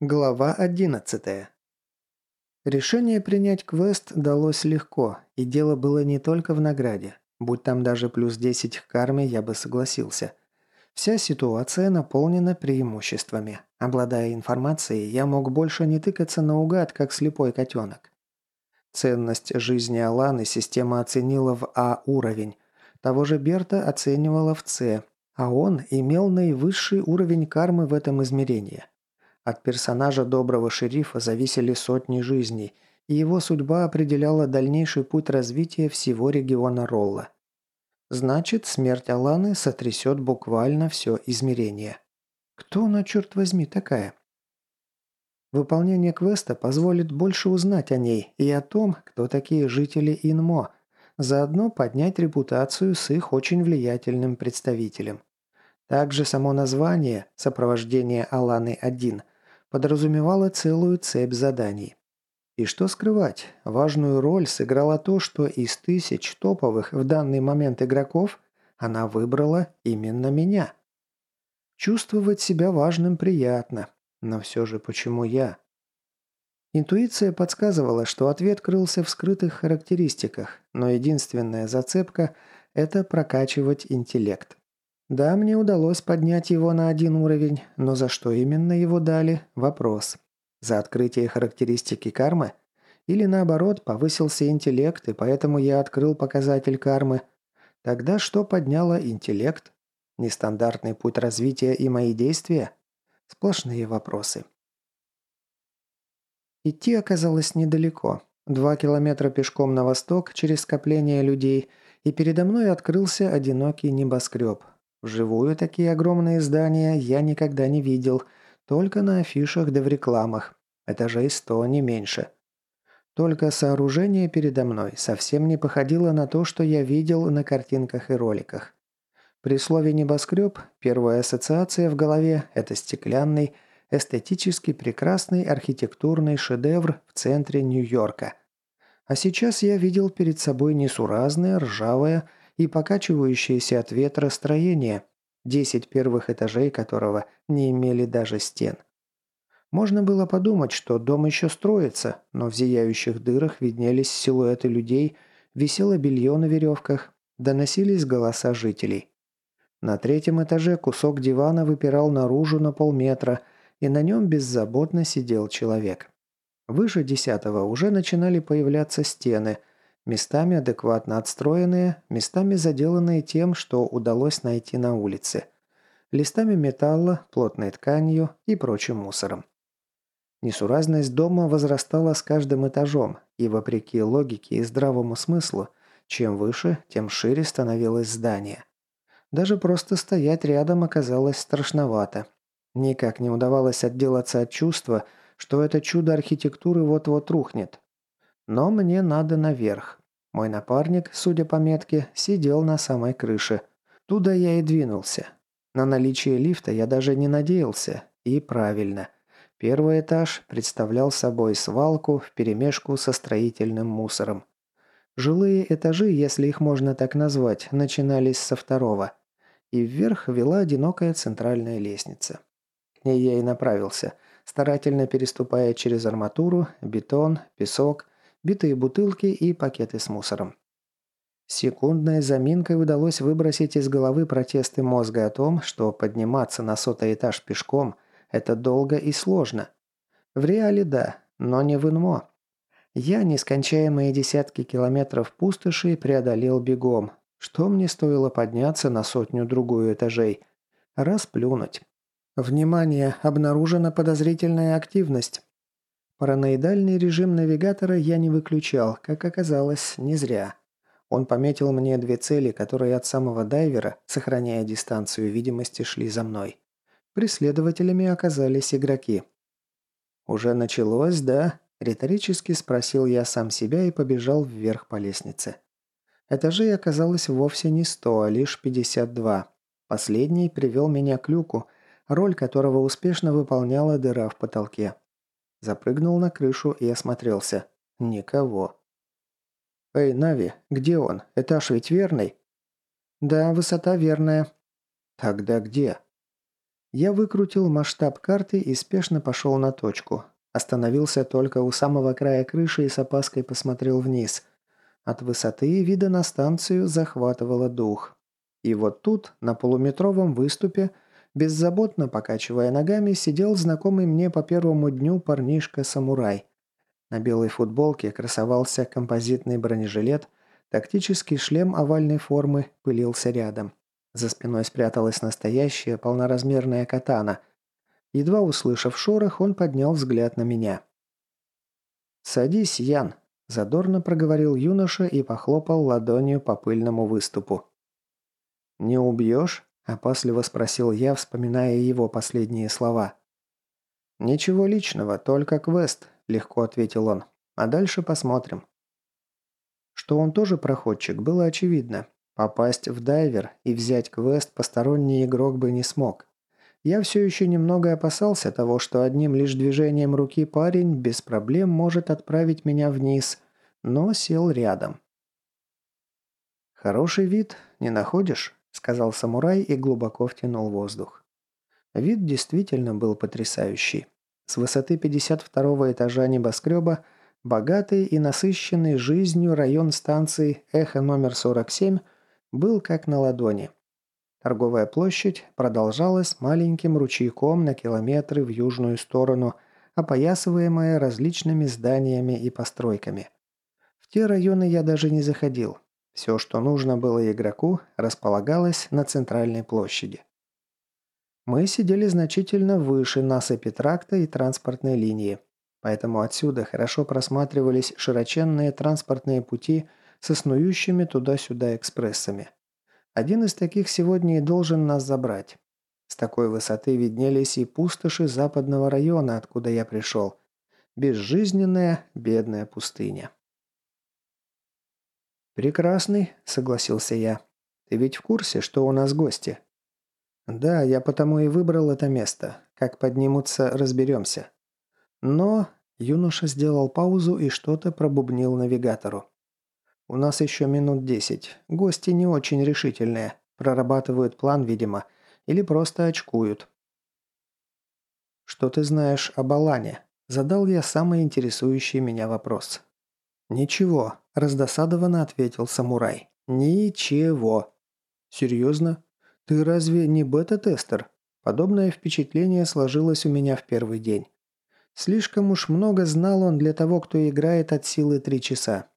Глава 11. Решение принять квест далось легко, и дело было не только в награде. Будь там даже плюс 10 к карме, я бы согласился. Вся ситуация наполнена преимуществами. Обладая информацией, я мог больше не тыкаться наугад, как слепой котенок. Ценность жизни Аланы система оценила в А уровень. Того же Берта оценивала в С, а он имел наивысший уровень кармы в этом измерении – от персонажа доброго шерифа зависели сотни жизней, и его судьба определяла дальнейший путь развития всего региона Ролла. Значит, смерть Аланы сотрясет буквально все измерение. Кто она, черт возьми, такая? Выполнение квеста позволит больше узнать о ней и о том, кто такие жители Инмо, заодно поднять репутацию с их очень влиятельным представителем. Также само название «Сопровождение Аланы-1» подразумевала целую цепь заданий. И что скрывать, важную роль сыграло то, что из тысяч топовых в данный момент игроков она выбрала именно меня. Чувствовать себя важным приятно, но все же почему я? Интуиция подсказывала, что ответ крылся в скрытых характеристиках, но единственная зацепка – это прокачивать интеллект. Да, мне удалось поднять его на один уровень, но за что именно его дали – вопрос. За открытие характеристики кармы? Или наоборот, повысился интеллект, и поэтому я открыл показатель кармы? Тогда что подняло интеллект? Нестандартный путь развития и мои действия? Сплошные вопросы. Идти оказалось недалеко. Два километра пешком на восток через скопление людей, и передо мной открылся одинокий небоскреб – Вживую такие огромные здания я никогда не видел, только на афишах да в рекламах. Этажей сто, не меньше. Только сооружение передо мной совсем не походило на то, что я видел на картинках и роликах. При слове «небоскреб» первая ассоциация в голове – это стеклянный, эстетически прекрасный архитектурный шедевр в центре Нью-Йорка. А сейчас я видел перед собой несуразное, ржавое, и покачивающееся от ветра строение, десять первых этажей которого не имели даже стен. Можно было подумать, что дом еще строится, но в зияющих дырах виднелись силуэты людей, висело белье на веревках, доносились голоса жителей. На третьем этаже кусок дивана выпирал наружу на полметра, и на нем беззаботно сидел человек. Выше десятого уже начинали появляться стены, Местами адекватно отстроенные, местами заделанные тем, что удалось найти на улице. Листами металла, плотной тканью и прочим мусором. Несуразность дома возрастала с каждым этажом, и вопреки логике и здравому смыслу, чем выше, тем шире становилось здание. Даже просто стоять рядом оказалось страшновато. Никак не удавалось отделаться от чувства, что это чудо архитектуры вот-вот рухнет. Но мне надо наверх. Мой напарник, судя по метке, сидел на самой крыше. Туда я и двинулся. На наличие лифта я даже не надеялся. И правильно. Первый этаж представлял собой свалку вперемешку со строительным мусором. Жилые этажи, если их можно так назвать, начинались со второго. И вверх вела одинокая центральная лестница. К ней я и направился, старательно переступая через арматуру, бетон, песок – битые бутылки и пакеты с мусором. Секундной заминкой удалось выбросить из головы протесты мозга о том, что подниматься на сотый этаж пешком – это долго и сложно. В реале да, но не в инмо. Я нескончаемые десятки километров пустоши преодолел бегом. Что мне стоило подняться на сотню-другую этажей? Расплюнуть. Внимание, обнаружена подозрительная активность. Параноидальный режим навигатора я не выключал, как оказалось, не зря. Он пометил мне две цели, которые от самого дайвера, сохраняя дистанцию видимости, шли за мной. Преследователями оказались игроки. «Уже началось, да?» – риторически спросил я сам себя и побежал вверх по лестнице. Этажей оказалось вовсе не сто, а лишь пятьдесят два. Последний привел меня к люку, роль которого успешно выполняла дыра в потолке. Запрыгнул на крышу и осмотрелся. Никого. «Эй, Нави, где он? Этаж ведь верный?» «Да, высота верная». «Тогда где?» Я выкрутил масштаб карты и спешно пошел на точку. Остановился только у самого края крыши и с опаской посмотрел вниз. От высоты вида на станцию захватывало дух. И вот тут, на полуметровом выступе, беззаботно покачивая ногами, сидел знакомый мне по первому дню парнишка-самурай. На белой футболке красовался композитный бронежилет, тактический шлем овальной формы пылился рядом. За спиной спряталась настоящая полноразмерная катана. Едва услышав шорох, он поднял взгляд на меня. «Садись, Ян», – задорно проговорил юноша и похлопал ладонью по пыльному выступу. «Не убьешь?» – опасливо спросил я, вспоминая его последние слова. «Ничего личного, только квест», – легко ответил он. «А дальше посмотрим». Что он тоже проходчик, было очевидно. Попасть в дайвер и взять квест посторонний игрок бы не смог. Я все еще немного опасался того, что одним лишь движением руки парень без проблем может отправить меня вниз, но сел рядом. «Хороший вид, не находишь?» – сказал самурай и глубоко втянул воздух. Вид действительно был потрясающий. С высоты 52 этажа небоскреба богатый и насыщенный жизнью район станции «Эхо номер 47» был как на ладони. Торговая площадь продолжалась маленьким ручейком на километры в южную сторону, опоясываемая различными зданиями и постройками. В те районы я даже не заходил. Все, что нужно было игроку, располагалось на центральной площади. Мы сидели значительно выше насыпи тракта и транспортной линии, поэтому отсюда хорошо просматривались широченные транспортные пути со снующими туда-сюда экспрессами. Один из таких сегодня и должен нас забрать. С такой высоты виднелись и пустоши западного района, откуда я пришел. Безжизненная, бедная пустыня. «Прекрасный», — согласился я. «Ты ведь в курсе, что у нас гости?» «Да, я потому и выбрал это место. Как поднимутся, разберемся». Но юноша сделал паузу и что-то пробубнил навигатору. «У нас еще минут десять. Гости не очень решительные. Прорабатывают план, видимо. Или просто очкуют». «Что ты знаешь об Алане?» Задал я самый интересующий меня вопрос. «Ничего», – раздосадованно ответил самурай. «Ничего». «Серьезно? Ты разве не бета-тестер?» Подобное впечатление сложилось у меня в первый день. Слишком уж много знал он для того, кто играет от силы три часа.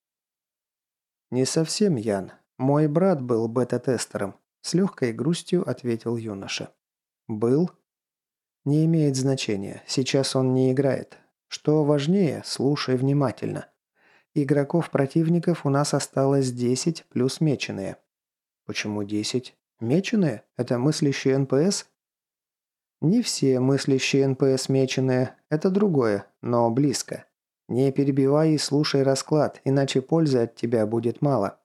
«Не совсем, Ян. Мой брат был бета-тестером», – с легкой грустью ответил юноша. «Был?» «Не имеет значения. Сейчас он не играет. Что важнее, слушай внимательно. Игроков противников у нас осталось 10 плюс меченые. Почему 10? Меченые? Это мыслящие НПС? Не все мыслящие НПС меченые, это другое, но близко. Не перебивай и слушай расклад, иначе пользы от тебя будет мало.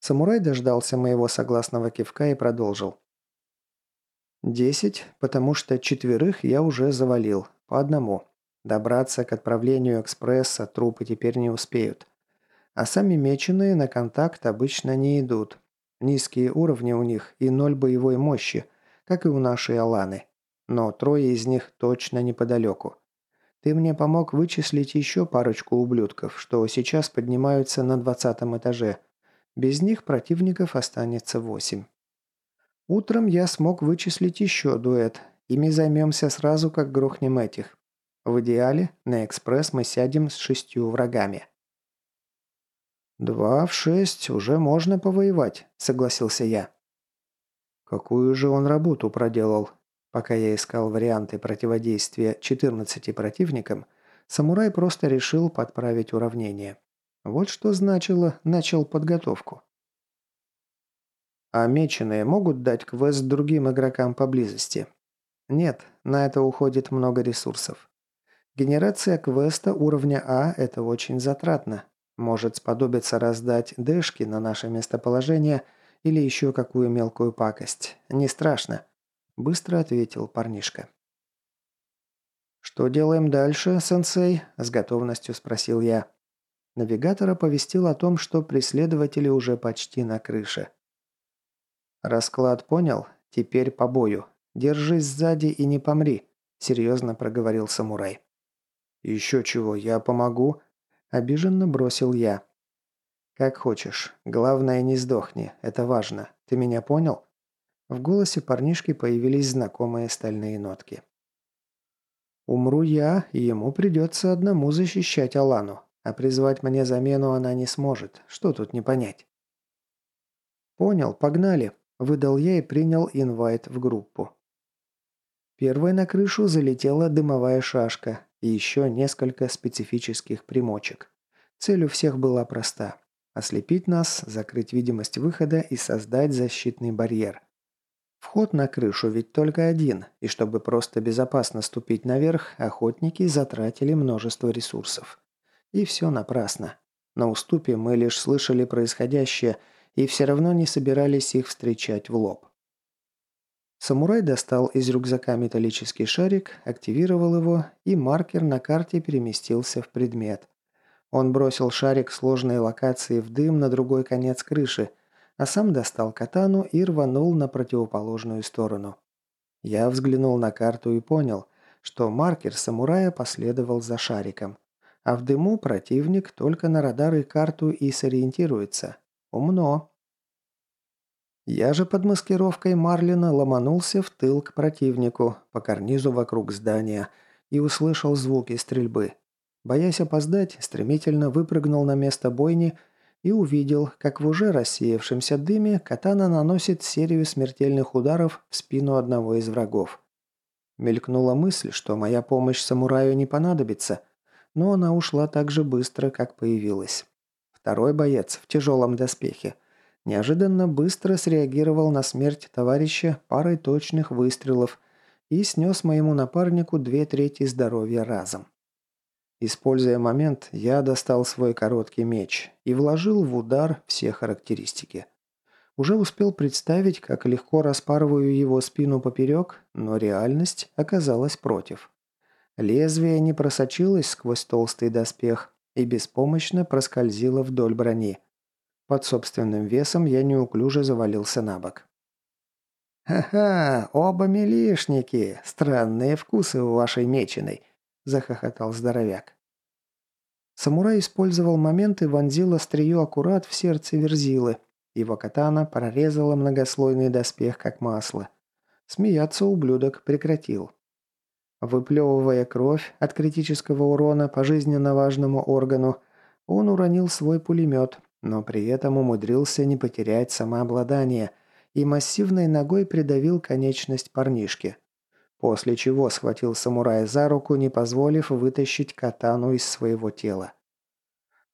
Самурай дождался моего согласного кивка и продолжил. «Десять, потому что четверых я уже завалил, по одному. Добраться к отправлению экспресса трупы теперь не успеют. А сами меченые на контакт обычно не идут. Низкие уровни у них и ноль боевой мощи, как и у нашей Аланы. Но трое из них точно неподалеку. Ты мне помог вычислить еще парочку ублюдков, что сейчас поднимаются на двадцатом этаже. Без них противников останется восемь. Утром я смог вычислить еще дуэт. Ими займемся сразу, как грохнем этих. В идеале на экспресс мы сядем с шестью врагами. «Два в шесть уже можно повоевать», — согласился я. Какую же он работу проделал? Пока я искал варианты противодействия 14 противникам, самурай просто решил подправить уравнение. Вот что значило «начал подготовку». А меченые могут дать квест другим игрокам поблизости? Нет, на это уходит много ресурсов. Генерация квеста уровня А – это очень затратно. Может сподобиться раздать дэшки на наше местоположение или еще какую мелкую пакость. Не страшно. Быстро ответил парнишка. «Что делаем дальше, сенсей?» – с готовностью спросил я. Навигатор оповестил о том, что преследователи уже почти на крыше. «Расклад понял? Теперь по бою. Держись сзади и не помри», – серьезно проговорил самурай. «Еще чего, я помогу?» – обиженно бросил я. «Как хочешь. Главное, не сдохни. Это важно. Ты меня понял?» В голосе парнишки появились знакомые стальные нотки. «Умру я, и ему придется одному защищать Алану, а призвать мне замену она не сможет. Что тут не понять?» «Понял, погнали», – выдал я и принял инвайт в группу. Первой на крышу залетела дымовая шашка и еще несколько специфических примочек. Цель у всех была проста – ослепить нас, закрыть видимость выхода и создать защитный барьер. Вход на крышу ведь только один, и чтобы просто безопасно ступить наверх, охотники затратили множество ресурсов. И все напрасно. На уступе мы лишь слышали происходящее и все равно не собирались их встречать в лоб. Самурай достал из рюкзака металлический шарик, активировал его, и маркер на карте переместился в предмет. Он бросил шарик сложной локации в дым на другой конец крыши, а сам достал катану и рванул на противоположную сторону. Я взглянул на карту и понял, что маркер самурая последовал за шариком. А в дыму противник только на радар и карту и сориентируется. Умно. Я же под маскировкой Марлина ломанулся в тыл к противнику, по карнизу вокруг здания, и услышал звуки стрельбы. Боясь опоздать, стремительно выпрыгнул на место бойни и увидел, как в уже рассеявшемся дыме катана наносит серию смертельных ударов в спину одного из врагов. Мелькнула мысль, что моя помощь самураю не понадобится, но она ушла так же быстро, как появилась. Второй боец в тяжелом доспехе неожиданно быстро среагировал на смерть товарища парой точных выстрелов и снес моему напарнику две трети здоровья разом. Используя момент, я достал свой короткий меч и вложил в удар все характеристики. Уже успел представить, как легко распарываю его спину поперек, но реальность оказалась против. Лезвие не просочилось сквозь толстый доспех и беспомощно проскользило вдоль брони – под собственным весом я неуклюже завалился на бок. «Ха-ха, оба милишники! Странные вкусы у вашей меченой!» – захохотал здоровяк. Самурай использовал момент и вонзил острие аккурат в сердце Верзилы. Его катана прорезала многослойный доспех, как масло. Смеяться ублюдок прекратил. Выплевывая кровь от критического урона по жизненно важному органу, он уронил свой пулемет, но при этом умудрился не потерять самообладание и массивной ногой придавил конечность парнишки. После чего схватил самурая за руку, не позволив вытащить катану из своего тела.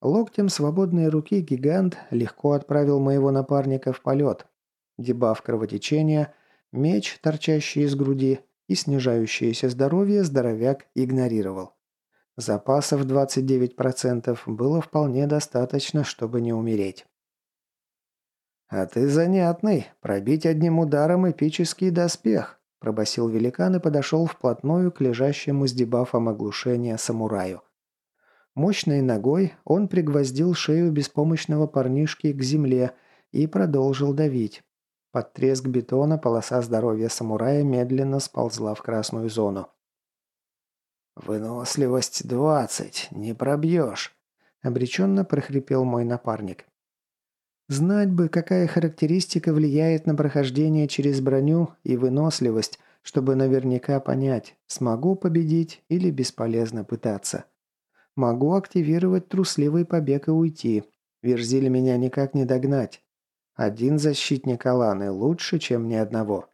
Локтем свободной руки гигант легко отправил моего напарника в полет. Дебаф кровотечения, меч, торчащий из груди, и снижающееся здоровье здоровяк игнорировал. Запасов 29% было вполне достаточно, чтобы не умереть. «А ты занятный. Пробить одним ударом эпический доспех», – пробасил великан и подошел вплотную к лежащему с дебафом оглушения самураю. Мощной ногой он пригвоздил шею беспомощного парнишки к земле и продолжил давить. Под треск бетона полоса здоровья самурая медленно сползла в красную зону. «Выносливость двадцать, не пробьешь», – обреченно прохрипел мой напарник. Знать бы, какая характеристика влияет на прохождение через броню и выносливость, чтобы наверняка понять, смогу победить или бесполезно пытаться. Могу активировать трусливый побег и уйти. Верзили меня никак не догнать. Один защитник Аланы лучше, чем ни одного.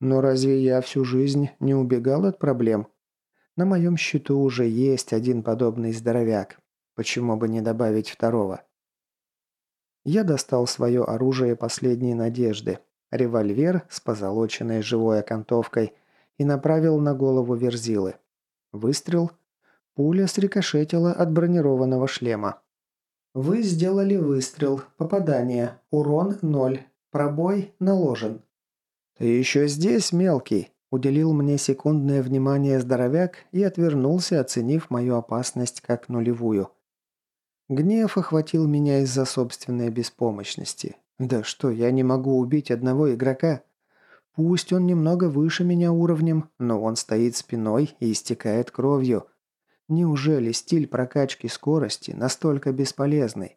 Но разве я всю жизнь не убегал от проблем? На моем счету уже есть один подобный здоровяк. Почему бы не добавить второго? Я достал свое оружие последней надежды. Револьвер с позолоченной живой окантовкой и направил на голову Верзилы. Выстрел. Пуля срикошетила от бронированного шлема. Вы сделали выстрел. Попадание. Урон 0. Пробой наложен. «Ты еще здесь, мелкий?» Уделил мне секундное внимание здоровяк и отвернулся, оценив мою опасность как нулевую. Гнев охватил меня из-за собственной беспомощности. Да что, я не могу убить одного игрока? Пусть он немного выше меня уровнем, но он стоит спиной и истекает кровью. Неужели стиль прокачки скорости настолько бесполезный?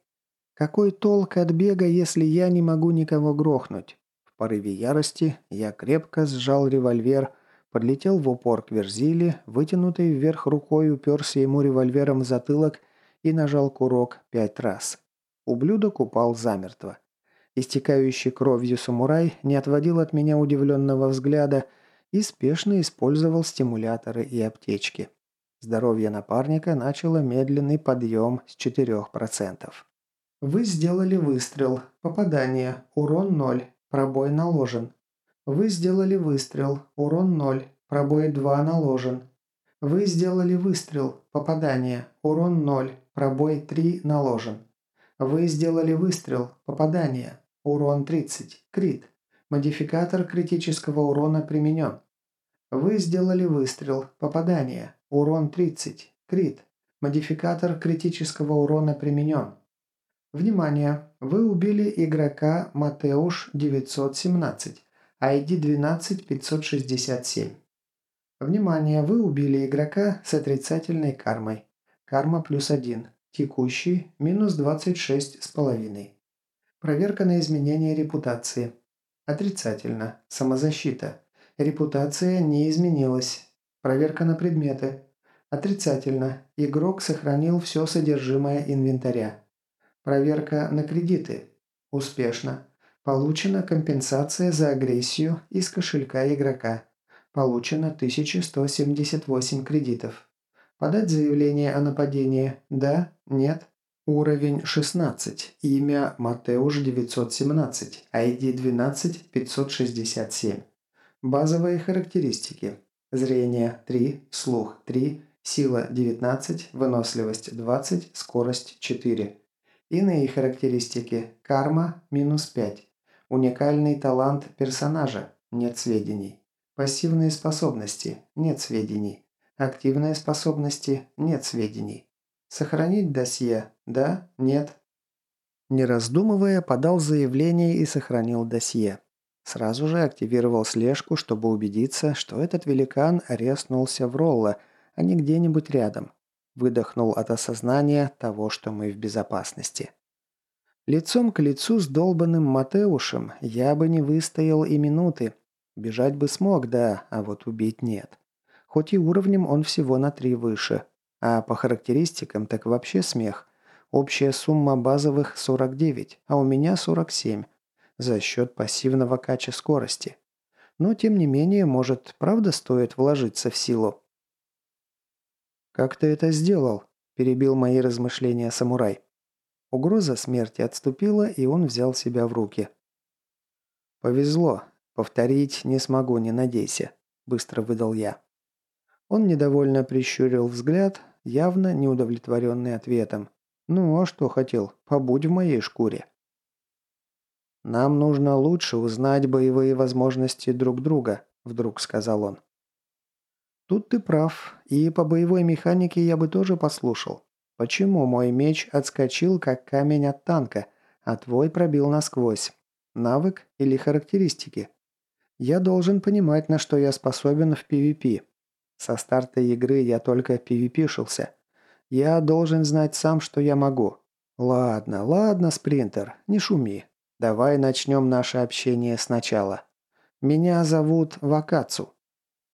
Какой толк от бега, если я не могу никого грохнуть? Порыве ярости я крепко сжал револьвер, подлетел в упор к Верзиле, вытянутой вверх рукой уперся ему револьвером в затылок и нажал курок пять раз. Ублюдок упал замертво. Истекающий кровью самурай не отводил от меня удивленного взгляда и спешно использовал стимуляторы и аптечки. Здоровье напарника начало медленный подъем с 4%. Вы сделали выстрел. Попадание. Урон 0. Пробой наложен. Вы сделали выстрел. Урон 0. Пробой 2 наложен. Вы сделали выстрел. Попадание. Урон 0. Пробой 3 наложен. Вы сделали выстрел. Попадание. Урон 30. Крит. Модификатор критического урона применен. Вы сделали выстрел. Попадание. Урон 30. Крит. Модификатор критического урона применен. Внимание! Вы убили игрока Матеуш 917, ID 12567. Внимание! Вы убили игрока с отрицательной кармой. Карма плюс 1. Текущий минус 26 с половиной. Проверка на изменение репутации. Отрицательно. Самозащита. Репутация не изменилась. Проверка на предметы. Отрицательно. Игрок сохранил все содержимое инвентаря. Проверка на кредиты. Успешно. Получена компенсация за агрессию из кошелька игрока. Получено 1178 кредитов. Подать заявление о нападении? Да? Нет? Уровень 16. Имя Матеуш 917. ID 12567. Базовые характеристики. Зрение 3, слух 3, сила 19, выносливость 20, скорость 4. Иные характеристики. Карма минус 5. Уникальный талант персонажа. Нет сведений. Пассивные способности. Нет сведений. Активные способности. Нет сведений. Сохранить досье? Да? Нет? Не раздумывая, подал заявление и сохранил досье. Сразу же активировал слежку, чтобы убедиться, что этот великан резнулся в Ролла, а не где-нибудь рядом. Выдохнул от осознания того, что мы в безопасности. Лицом к лицу с долбанным Матеушем я бы не выстоял и минуты. Бежать бы смог, да, а вот убить нет. Хоть и уровнем он всего на три выше, а по характеристикам так вообще смех. Общая сумма базовых 49, а у меня 47. За счет пассивного кача скорости. Но тем не менее, может, правда стоит вложиться в силу? «Как ты это сделал?» – перебил мои размышления самурай. Угроза смерти отступила, и он взял себя в руки. «Повезло. Повторить не смогу, не надейся», – быстро выдал я. Он недовольно прищурил взгляд, явно неудовлетворенный ответом. «Ну, а что хотел? Побудь в моей шкуре». «Нам нужно лучше узнать боевые возможности друг друга», – вдруг сказал он. «Тут ты прав, и по боевой механике я бы тоже послушал. Почему мой меч отскочил, как камень от танка, а твой пробил насквозь? Навык или характеристики? Я должен понимать, на что я способен в PvP. Со старта игры я только PvP-шился. Я должен знать сам, что я могу. Ладно, ладно, спринтер, не шуми. Давай начнем наше общение сначала. Меня зовут Вакацу.